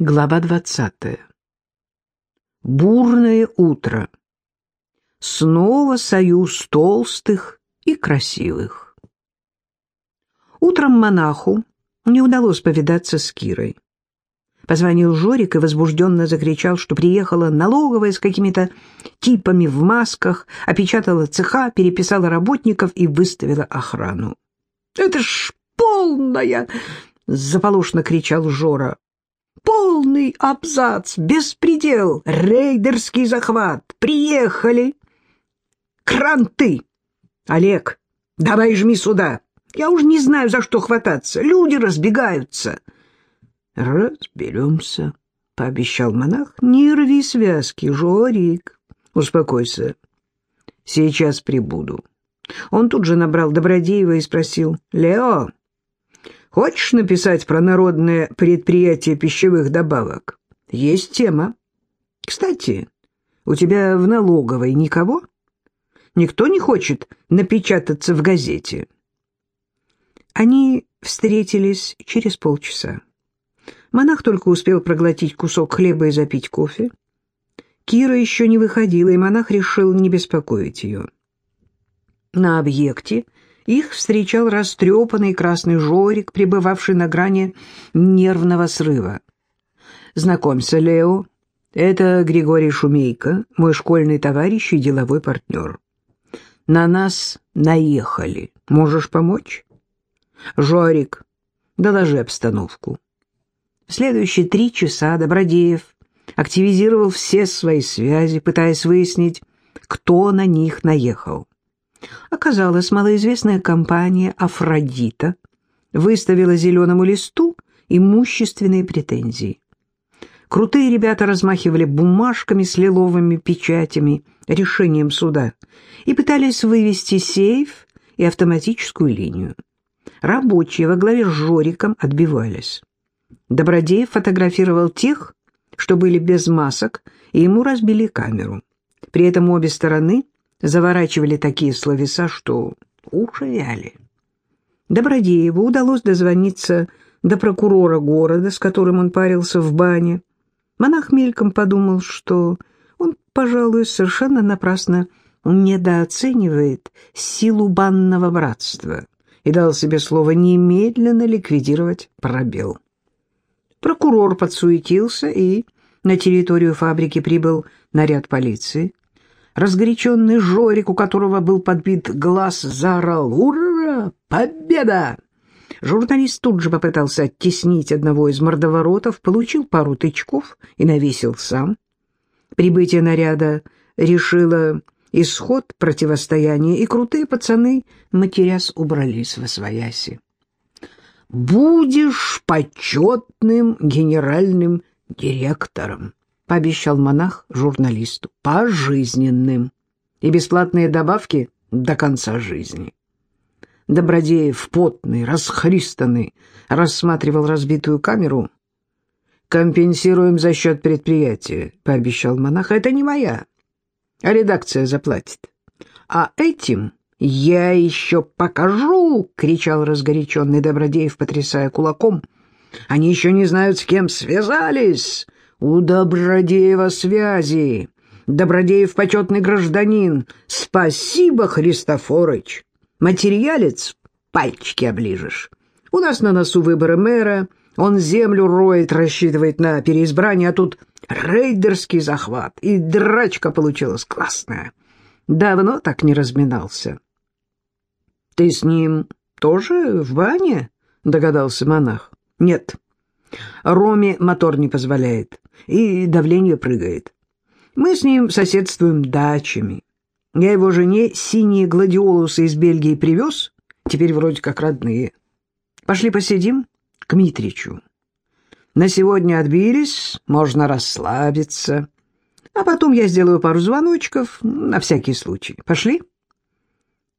Глава двадцатая. Бурное утро. Снова союз толстых и красивых. Утром монаху не удалось повидаться с Кирой. Позвонил Жорик и возбужденно закричал, что приехала налоговая с какими-то типами в масках, опечатала цеха, переписала работников и выставила охрану. «Это ж полная!» — заполошно кричал Жора. Полный абзац, беспредел, рейдерский захват. Приехали. Кранты. Олег, давай жми сюда. Я уж не знаю, за что хвататься. Люди разбегаются. Разберемся, пообещал монах. Не рви связки, Жорик. Успокойся. Сейчас прибуду. Он тут же набрал Добродеева и спросил. «Лео, Хочешь написать про народное предприятие пищевых добавок? Есть тема. Кстати, у тебя в налоговой никого? Никто не хочет напечататься в газете? Они встретились через полчаса. Монах только успел проглотить кусок хлеба и запить кофе. Кира еще не выходила, и монах решил не беспокоить ее. На объекте их встречал растрепанный красный жорик, пребывавший на грани нервного срыва. «Знакомься, Лео, это Григорий Шумейко, мой школьный товарищ и деловой партнер. На нас наехали. Можешь помочь?» «Жорик, доложи обстановку». В следующие три часа Добродеев активизировал все свои связи, пытаясь выяснить, кто на них наехал. Оказалось, малоизвестная компания «Афродита» выставила зеленому листу имущественные претензии. Крутые ребята размахивали бумажками с лиловыми печатями, решением суда, и пытались вывести сейф и автоматическую линию. Рабочие во главе с Жориком отбивались. Добродеев фотографировал тех, что были без масок, и ему разбили камеру. При этом обе стороны заворачивали такие словеса, что уши вяли. Добродееву удалось дозвониться до прокурора города, с которым он парился в бане. Монах мельком подумал, что он, пожалуй, совершенно напрасно недооценивает силу банного братства и дал себе слово немедленно ликвидировать пробел. Прокурор подсуетился, и на территорию фабрики прибыл наряд полиции. Разгоряченный Жорик, у которого был подбит глаз, заорал «Ура! Победа!». Журналист тут же попытался оттеснить одного из мордоворотов, получил пару тычков и навесил сам. Прибытие наряда решило исход противостояния, и крутые пацаны, матерясь, убрались во свояси. «Будешь почетным генеральным директором», — пообещал монах журналисту, — пожизненным. И бесплатные добавки до конца жизни. Добродеев, потный, расхристанный, рассматривал разбитую камеру. «Компенсируем за счет предприятия», — пообещал монах. «Это не моя, а редакция заплатит. А этим я еще покажу!» — кричал разгоряченный Добродеев, потрясая кулаком. «Они еще не знают, с кем связались!» У Добродеева связи. Добродеев почетный гражданин. Спасибо, Христофорыч. Материалец пальчики оближешь. У нас на носу выборы мэра. Он землю роет, рассчитывает на переизбрание, а тут рейдерский захват. И драчка получилась классная. Давно так не разминался. — Ты с ним тоже в бане? — догадался монах. — Нет. Роме мотор не позволяет, и давление прыгает. Мы с ним соседствуем дачами. Я его жене синие гладиолусы из Бельгии привез, теперь вроде как родные. Пошли посидим к Митричу. На сегодня отбились, можно расслабиться. А потом я сделаю пару звоночков, на всякий случай. Пошли?»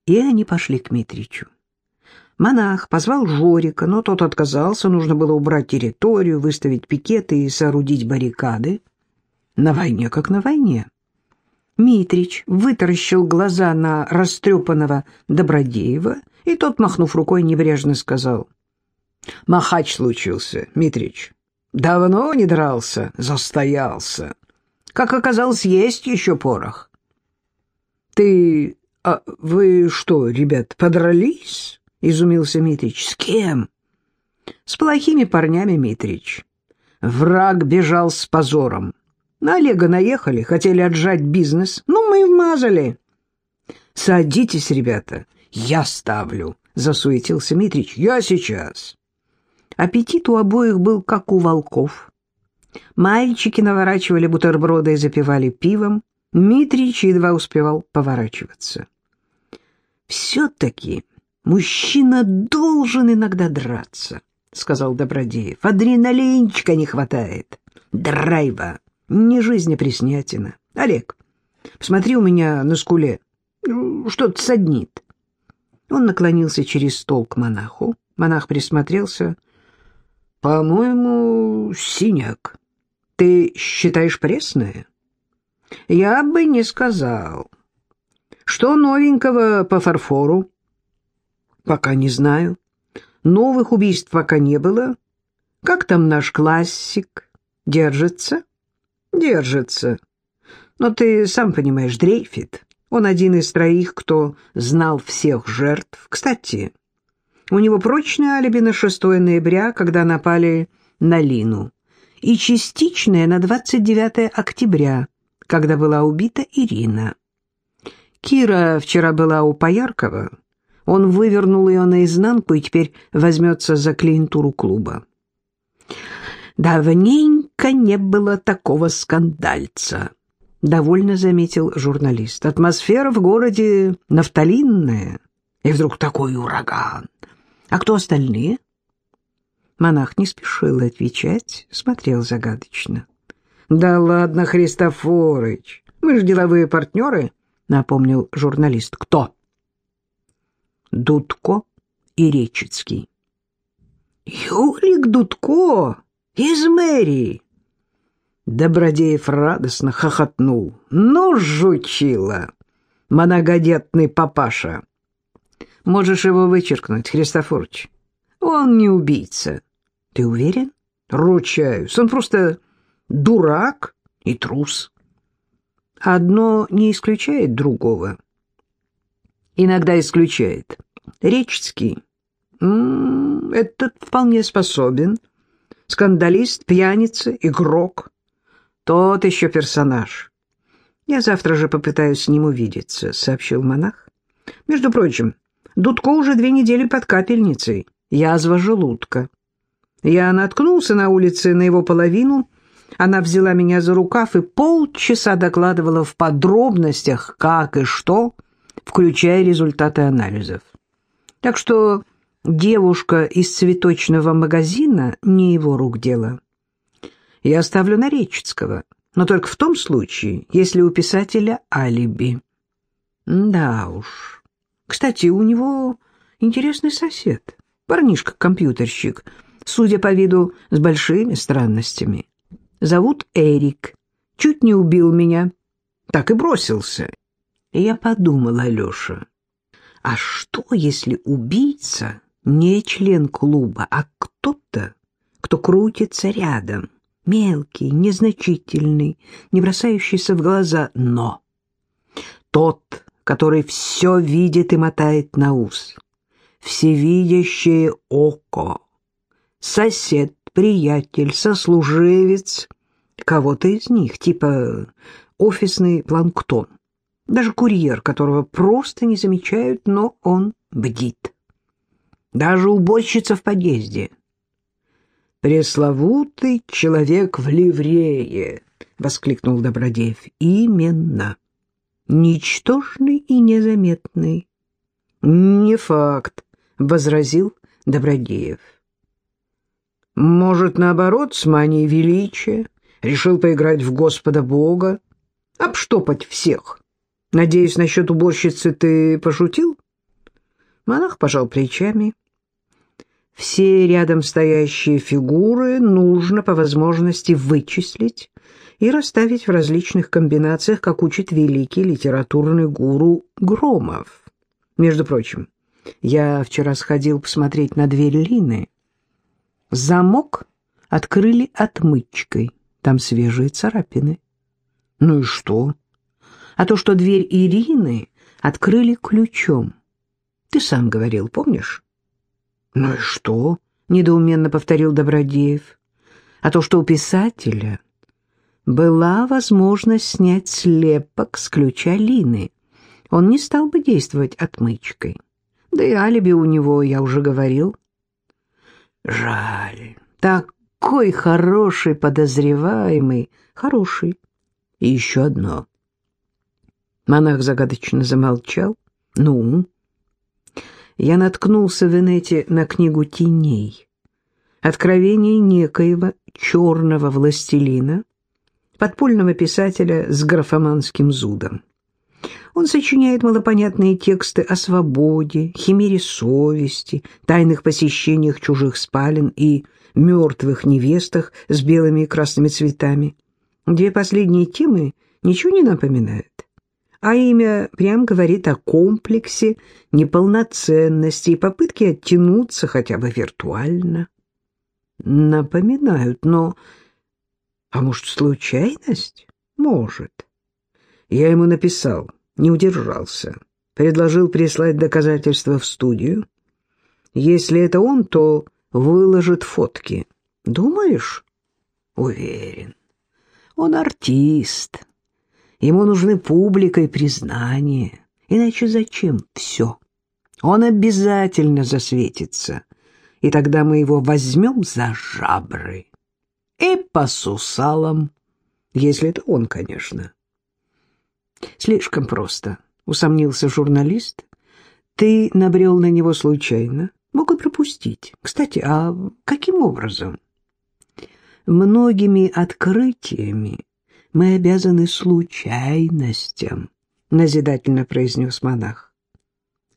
И они пошли к Митричу. Монах позвал Жорика, но тот отказался, нужно было убрать территорию, выставить пикеты и соорудить баррикады. На войне как на войне. Митрич вытаращил глаза на растрепанного Добродеева, и тот, махнув рукой, небрежно сказал. «Махач случился, Митрич. Давно не дрался, застоялся. Как оказалось, есть еще порох. Ты... А вы что, ребят, подрались? Изумился Митрич. С кем? С плохими парнями, Митрич. Враг бежал с позором. На Олега наехали, хотели отжать бизнес. Ну, мы вмазали. Садитесь, ребята, я ставлю, засуетился Митрич. Я сейчас. Аппетит у обоих был как у волков. Мальчики наворачивали бутерброды и запивали пивом. Митрич едва успевал поворачиваться. «Все-таки мужчина должен иногда драться», — сказал Добродеев. «Адреналинчика не хватает. Драйва. Не жизнь, а приснятина. Олег, посмотри у меня на скуле. Что-то саднит». Он наклонился через стол к монаху. Монах присмотрелся. «По-моему, синяк. Ты считаешь пресное?» «Я бы не сказал. Что новенького по фарфору?» «Пока не знаю. Новых убийств пока не было. Как там наш классик? Держится?» «Держится. Но ты сам понимаешь, дрейфит. Он один из троих, кто знал всех жертв. Кстати...» У него прочное алиби на 6 ноября, когда напали на Лину, и частичное на 29 октября, когда была убита Ирина. Кира вчера была у Пояркова. Он вывернул ее наизнанку и теперь возьмется за клиентуру клуба. «Давненько не было такого скандальца», — довольно заметил журналист. «Атмосфера в городе нафталинная, и вдруг такой ураган. А кто остальные? Монах не спешил отвечать, смотрел загадочно. «Да ладно, Христофорыч, мы же деловые партнеры», — напомнил журналист. «Кто?» «Дудко и Речицкий». «Юлик Дудко из мэрии!» Добродеев радостно хохотнул. «Ну, жучила, многодетный папаша!» Можешь его вычеркнуть, Христофорович. Он не убийца. Ты уверен? Ручаюсь. Он просто дурак и трус. Одно не исключает другого. Иногда исключает. Речский. М -м, этот вполне способен. Скандалист, пьяница, игрок. Тот еще персонаж. Я завтра же попытаюсь с ним увидеться, сообщил монах. Между прочим, Дудко уже две недели под капельницей. Язва желудка. Я наткнулся на улице на его половину. Она взяла меня за рукав и полчаса докладывала в подробностях, как и что, включая результаты анализов. Так что девушка из цветочного магазина не его рук дело. Я оставлю на Речицкого, но только в том случае, если у писателя алиби. Да уж... Кстати, у него интересный сосед, парнишка-компьютерщик, судя по виду, с большими странностями. Зовут Эрик. Чуть не убил меня. Так и бросился. И я подумала, Алеша, а что, если убийца не член клуба, а кто-то, кто крутится рядом, мелкий, незначительный, не бросающийся в глаза, но тот, который все видит и мотает на ус. Всевидящее око. Сосед, приятель, сослуживец, кого-то из них, типа офисный планктон. Даже курьер, которого просто не замечают, но он бдит. Даже уборщица в подъезде. «Пресловутый человек в ливрее!» — воскликнул Добродеев. «Именно!» ничтожный и незаметный. «Не факт», — возразил Добродеев. «Может, наоборот, с манией величия решил поиграть в Господа Бога, обштопать всех. Надеюсь, насчет уборщицы ты пошутил?» Монах пожал плечами. «Все рядом стоящие фигуры нужно по возможности вычислить и расставить в различных комбинациях, как учит великий литературный гуру Громов. Между прочим, я вчера сходил посмотреть на дверь Лины. Замок открыли отмычкой. Там свежие царапины. Ну и что? А то, что дверь Ирины открыли ключом. Ты сам говорил, помнишь? Ну и что? Недоуменно повторил Добродеев. А то, что у писателя была возможность снять слепок с ключа Лины. Он не стал бы действовать отмычкой. Да и алиби у него, я уже говорил. Жаль. Такой хороший подозреваемый. Хороший. И еще одно. Монах загадочно замолчал. Ну? Я наткнулся в инете на книгу теней. Откровение некоего черного властелина, подпольного писателя с графоманским зудом. Он сочиняет малопонятные тексты о свободе, химере совести, тайных посещениях чужих спален и мертвых невестах с белыми и красными цветами. Две последние темы ничего не напоминают. А имя прям говорит о комплексе неполноценности и попытке оттянуться хотя бы виртуально. Напоминают, но... А может, случайность? Может. Я ему написал, не удержался. Предложил прислать доказательства в студию. Если это он, то выложит фотки. Думаешь? Уверен. Он артист. Ему нужны публика и признание. Иначе зачем все? Он обязательно засветится. И тогда мы его возьмем за жабры. И по сусалам. Если это он, конечно. Слишком просто, усомнился журналист. Ты набрел на него случайно. Мог и пропустить. Кстати, а каким образом? Многими открытиями мы обязаны случайностям, назидательно произнес монах.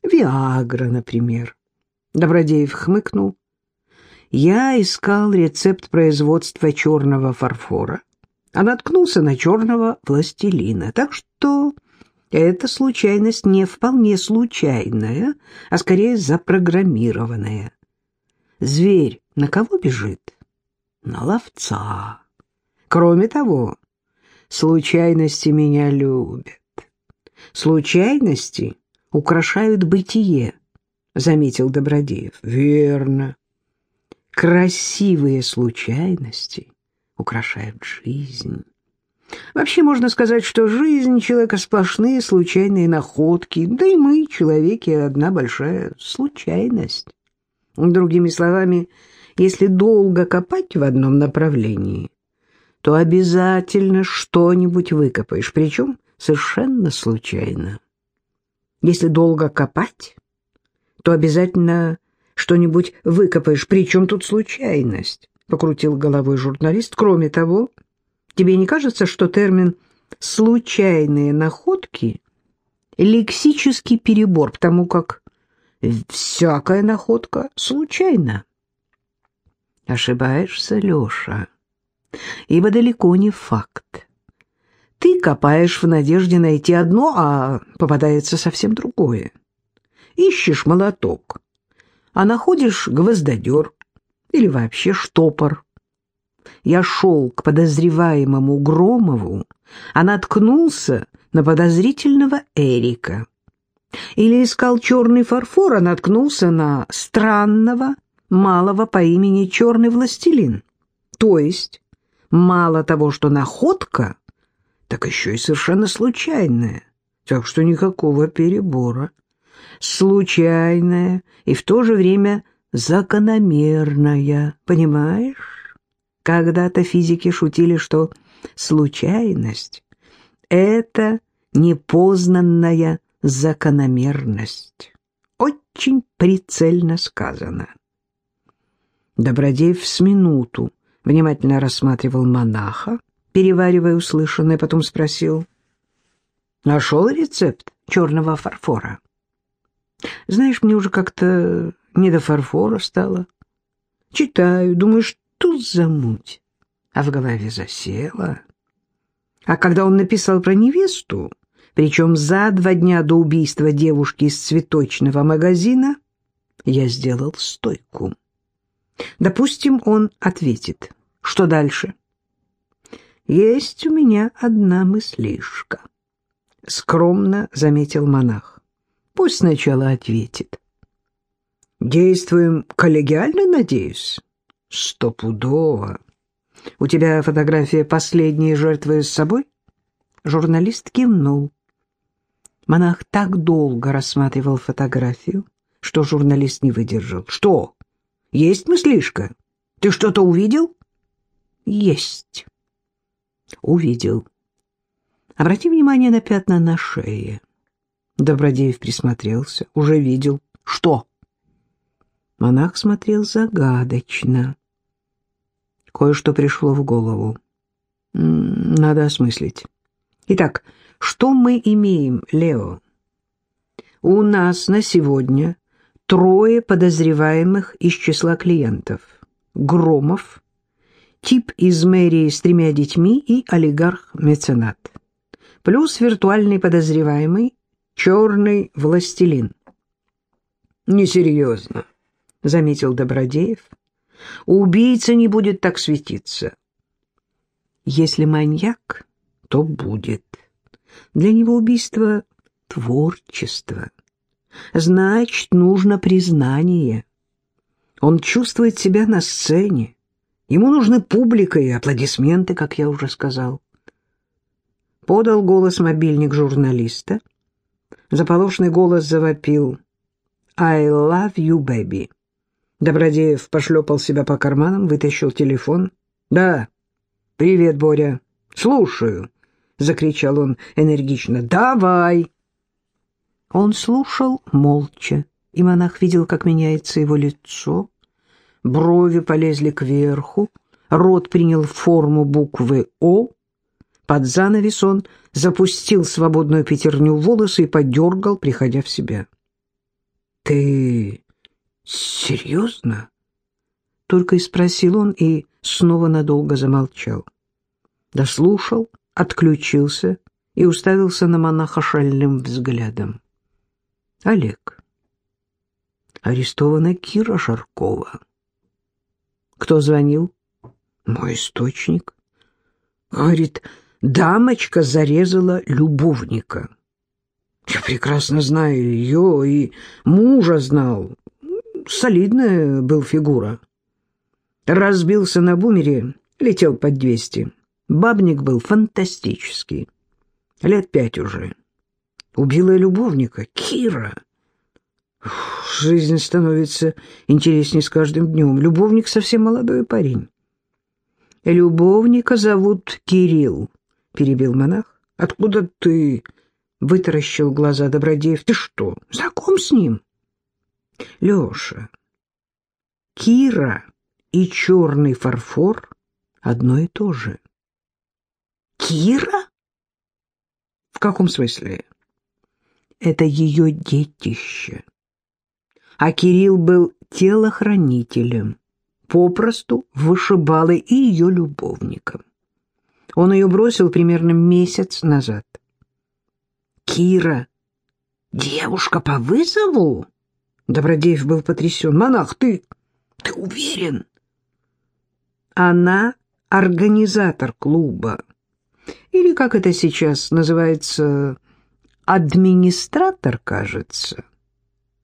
Виагра, например. Добродеев хмыкнул. Я искал рецепт производства черного фарфора а наткнулся на черного пластилина. Так что эта случайность не вполне случайная, а скорее запрограммированная. Зверь на кого бежит? На ловца. Кроме того, случайности меня любят. Случайности украшают бытие, заметил Добродеев. Верно. Красивые случайности украшают жизнь. Вообще можно сказать, что жизнь человека сплошные случайные находки, да и мы, человеки, одна большая случайность. Другими словами, если долго копать в одном направлении, то обязательно что-нибудь выкопаешь, причем совершенно случайно. Если долго копать, то обязательно что-нибудь выкопаешь, причем тут случайность покрутил головой журналист. Кроме того, тебе не кажется, что термин «случайные находки» — лексический перебор, потому как всякая находка случайна? Ошибаешься, Леша, ибо далеко не факт. Ты копаешь в надежде найти одно, а попадается совсем другое. Ищешь молоток, а находишь гвоздодер, или вообще штопор. Я шел к подозреваемому Громову, а наткнулся на подозрительного Эрика. Или искал черный фарфор, а наткнулся на странного малого по имени Черный Властелин. То есть, мало того, что находка, так еще и совершенно случайная, так что никакого перебора. Случайная и в то же время закономерная, понимаешь? Когда-то физики шутили, что случайность — это непознанная закономерность. Очень прицельно сказано. Добродеев с минуту внимательно рассматривал монаха, переваривая услышанное, потом спросил, «Нашел рецепт черного фарфора?» «Знаешь, мне уже как-то не до фарфора стало. Читаю, думаю, что за муть? А в голове засела. А когда он написал про невесту, причем за два дня до убийства девушки из цветочного магазина, я сделал стойку. Допустим, он ответит. Что дальше? Есть у меня одна мыслишка. Скромно заметил монах. Пусть сначала ответит. Действуем коллегиально, надеюсь? Стопудово. У тебя фотография последней жертвы с собой? Журналист кивнул. Монах так долго рассматривал фотографию, что журналист не выдержал. «Что? Есть мыслишка? Ты что-то увидел?» «Есть». «Увидел». Обрати внимание на пятна на шее. Добродеев присмотрелся. Уже видел. «Что?» Монах смотрел загадочно. Кое-что пришло в голову. Надо осмыслить. Итак, что мы имеем, Лео? У нас на сегодня трое подозреваемых из числа клиентов. Громов, тип из мэрии с тремя детьми и олигарх-меценат. Плюс виртуальный подозреваемый, черный властелин. «Несерьезно», — заметил Добродеев. «Убийца не будет так светиться». «Если маньяк, то будет. Для него убийство — творчество. Значит, нужно признание. Он чувствует себя на сцене. Ему нужны публика и аплодисменты, как я уже сказал. Подал голос мобильник журналиста. Заполошный голос завопил «I love you, baby». Добродеев пошлепал себя по карманам, вытащил телефон. «Да, привет, Боря. Слушаю». — закричал он энергично. «Давай!» Он слушал молча, и монах видел, как меняется его лицо. Брови полезли кверху, рот принял форму буквы «О». Под занавес он запустил свободную пятерню в волосы и подергал, приходя в себя. «Ты серьезно?» Только и спросил он и снова надолго замолчал. Дослушал, отключился и уставился на монаха шальным взглядом. Олег. Арестована Кира Шаркова. Кто звонил? Мой источник. Говорит, дамочка зарезала любовника. Я прекрасно знаю ее и мужа знал. Солидная был фигура. Разбился на бумере, летел под двести. Бабник был фантастический. Лет пять уже. Убила любовника, Кира. Жизнь становится интереснее с каждым днем. Любовник совсем молодой парень. Любовника зовут Кирилл, перебил монах. Откуда ты? Вытаращил глаза Добродеев. Ты что, знаком с ним? Леша, Кира и черный фарфор одно и то же. Кира? В каком смысле? Это ее детище. А Кирилл был телохранителем, попросту вышибалой и ее любовником. Он ее бросил примерно месяц назад. «Кира, девушка по вызову?» Добродеев был потрясен. «Монах, ты... ты уверен?» «Она организатор клуба или, как это сейчас называется, администратор, кажется.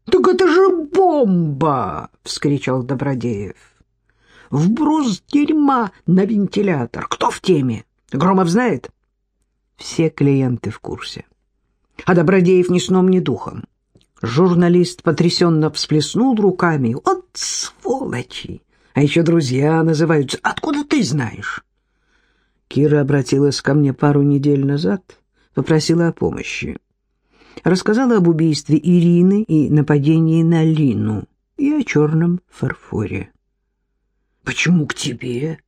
«Так это же бомба!» — вскричал Добродеев. «Вброс дерьма на вентилятор. Кто в теме? Громов знает?» Все клиенты в курсе. А Добродеев ни сном, ни духом. Журналист потрясенно всплеснул руками. «Вот сволочи! А еще друзья называются. Откуда ты знаешь?» Кира обратилась ко мне пару недель назад, попросила о помощи. Рассказала об убийстве Ирины и нападении на Лину и о черном фарфоре. «Почему к тебе?»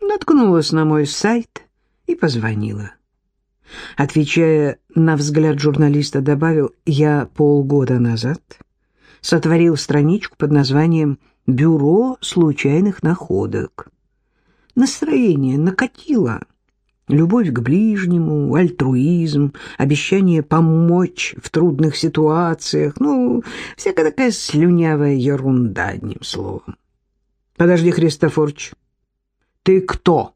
Наткнулась на мой сайт и позвонила. Отвечая на взгляд журналиста, добавил, я полгода назад сотворил страничку под названием «Бюро случайных находок». Настроение накатило. Любовь к ближнему, альтруизм, обещание помочь в трудных ситуациях. Ну, всякая такая слюнявая ерунда, одним словом. Подожди, Христофорч. «Ты кто?»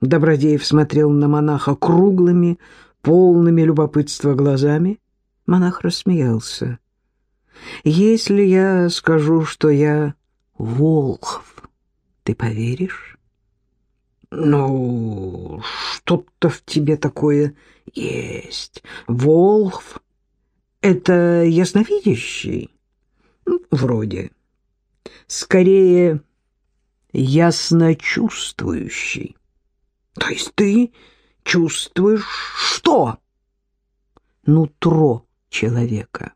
Добродеев смотрел на монаха круглыми, полными любопытства глазами. Монах рассмеялся. «Если я скажу, что я Волхв, ты поверишь?» «Ну, что-то в тебе такое есть. Волхв — это ясновидящий?» «Вроде. Скорее, ясночувствующий». «То есть ты чувствуешь что?» «Нутро человека».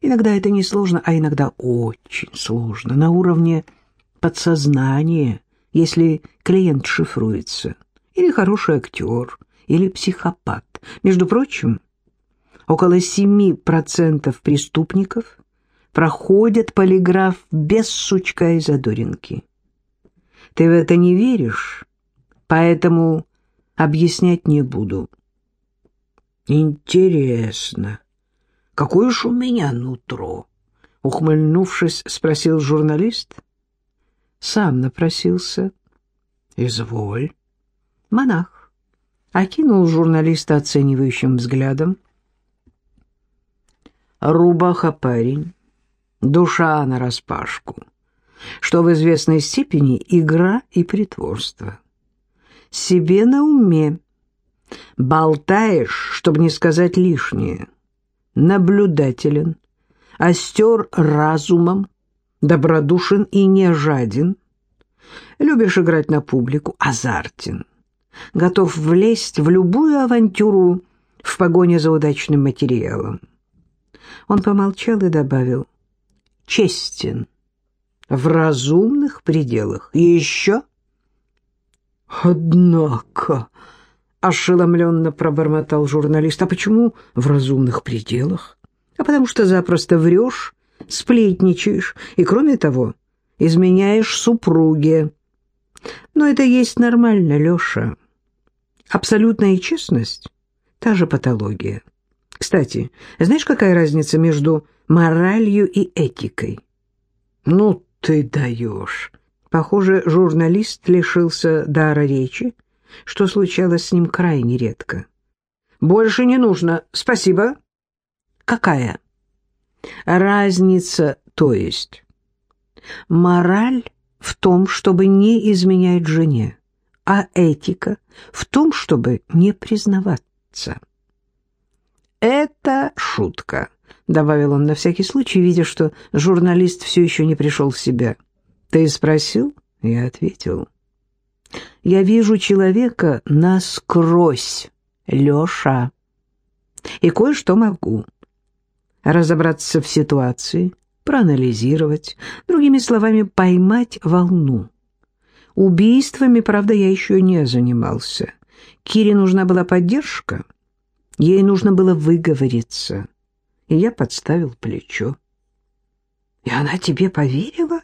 Иногда это несложно, а иногда очень сложно, на уровне подсознания, если клиент шифруется, или хороший актер, или психопат. Между прочим, около 7% преступников проходят полиграф без сучка и задоринки. Ты в это не веришь, поэтому объяснять не буду. Интересно, какое ж у меня нутро? Ухмыльнувшись, спросил журналист. Сам напросился. Изволь. Монах окинул журналиста оценивающим взглядом. Рубаха парень, душа нараспашку, что в известной степени игра и притворство. Себе на уме. Болтаешь, чтобы не сказать лишнее. Наблюдателен, остер разумом, добродушен и не жаден. Любишь играть на публику, азартен готов влезть в любую авантюру в погоне за удачным материалом. Он помолчал и добавил «честен, в разумных пределах. И еще?» «Однако», — ошеломленно пробормотал журналист, «а почему в разумных пределах? А потому что запросто врешь, сплетничаешь и, кроме того, изменяешь супруге. Но это есть нормально, Леша». Абсолютная честность — та же патология. Кстати, знаешь, какая разница между моралью и этикой? Ну, ты даешь. Похоже, журналист лишился дара речи, что случалось с ним крайне редко. Больше не нужно. Спасибо. Какая? Разница, то есть. Мораль в том, чтобы не изменять жене а этика в том, чтобы не признаваться. «Это шутка», — добавил он на всякий случай, видя, что журналист все еще не пришел в себя. «Ты спросил?» — я ответил. «Я вижу человека насквозь, Леша, и кое-что могу. Разобраться в ситуации, проанализировать, другими словами, поймать волну. Убийствами, правда, я еще не занимался. Кире нужна была поддержка. Ей нужно было выговориться. И я подставил плечо. И она тебе поверила?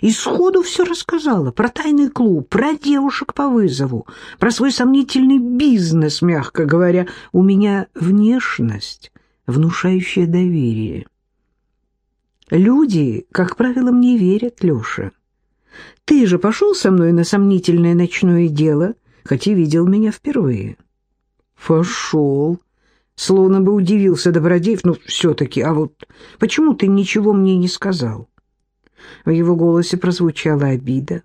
И сходу все рассказала. Про тайный клуб, про девушек по вызову, про свой сомнительный бизнес, мягко говоря. У меня внешность, внушающая доверие. Люди, как правило, мне верят, Леша. Ты же пошел со мной на сомнительное ночное дело, хотя видел меня впервые. Пошел. Словно бы удивился Добродеев, ну, все-таки, а вот почему ты ничего мне не сказал? В его голосе прозвучала обида.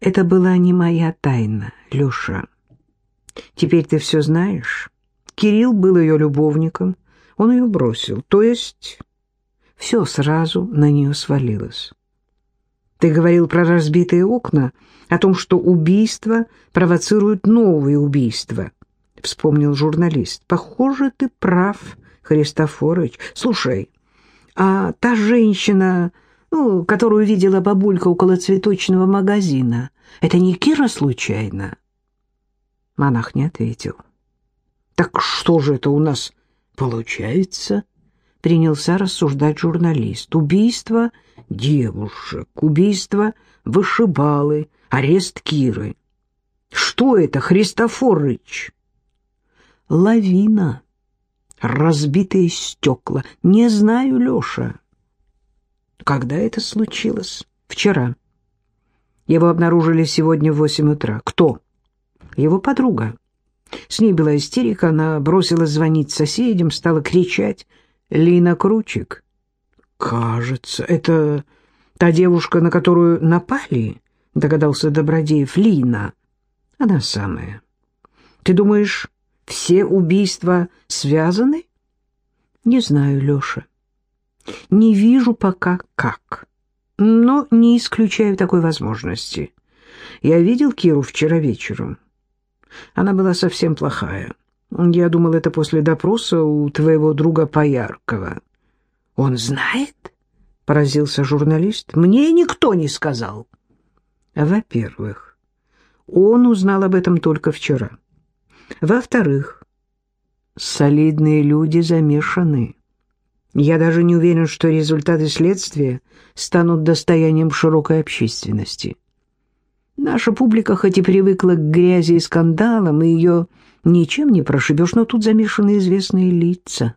Это была не моя тайна, Леша. Теперь ты все знаешь. Кирилл был ее любовником, он ее бросил, то есть все сразу на нее свалилось. Ты говорил про разбитые окна, о том, что убийства провоцируют новые убийства, — вспомнил журналист. Похоже, ты прав, Христофорович. Слушай, а та женщина, ну, которую видела бабулька около цветочного магазина, это не Кира случайно? Монах не ответил. Так что же это у нас получается? принялся рассуждать журналист. Убийство девушек, убийство вышибалы, арест Киры. Что это, Христофорыч? Лавина, разбитые стекла. Не знаю, Леша. Когда это случилось? Вчера. Его обнаружили сегодня в восемь утра. Кто? Его подруга. С ней была истерика, она бросилась звонить соседям, стала кричать. «Лина Кручик». «Кажется, это та девушка, на которую напали?» — догадался Добродеев. «Лина. Она самая. Ты думаешь, все убийства связаны?» «Не знаю, Леша. Не вижу пока как, но не исключаю такой возможности. Я видел Киру вчера вечером. Она была совсем плохая. Я думал, это после допроса у твоего друга Пояркова. Он знает? Поразился журналист. Мне никто не сказал. Во-первых, он узнал об этом только вчера. Во-вторых, солидные люди замешаны. Я даже не уверен, что результаты следствия станут достоянием широкой общественности. Наша публика хоть и привыкла к грязи и скандалам, и ее ничем не прошибешь, но тут замешаны известные лица.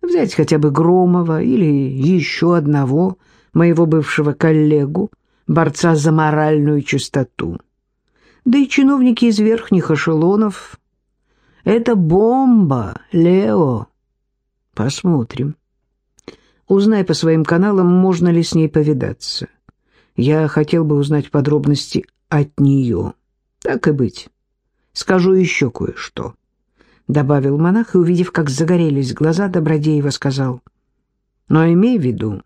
Взять хотя бы Громова или еще одного моего бывшего коллегу, борца за моральную чистоту. Да и чиновники из верхних эшелонов. Это бомба, Лео. Посмотрим. Узнай по своим каналам, можно ли с ней повидаться. Я хотел бы узнать подробности от нее. Так и быть. Скажу еще кое-что. Добавил монах и, увидев, как загорелись глаза, Добродеева сказал. Но имей в виду,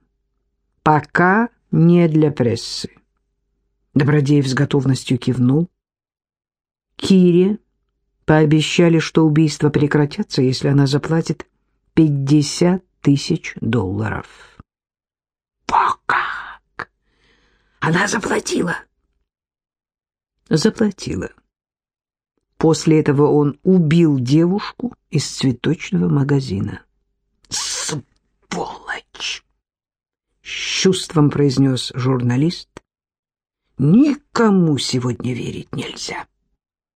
пока не для прессы. Добродеев с готовностью кивнул. Кире пообещали, что убийства прекратятся, если она заплатит пятьдесят тысяч долларов. «Как? Она заплатила?» Заплатила. После этого он убил девушку из цветочного магазина. «Сволочь!» — с чувством произнес журналист. «Никому сегодня верить нельзя».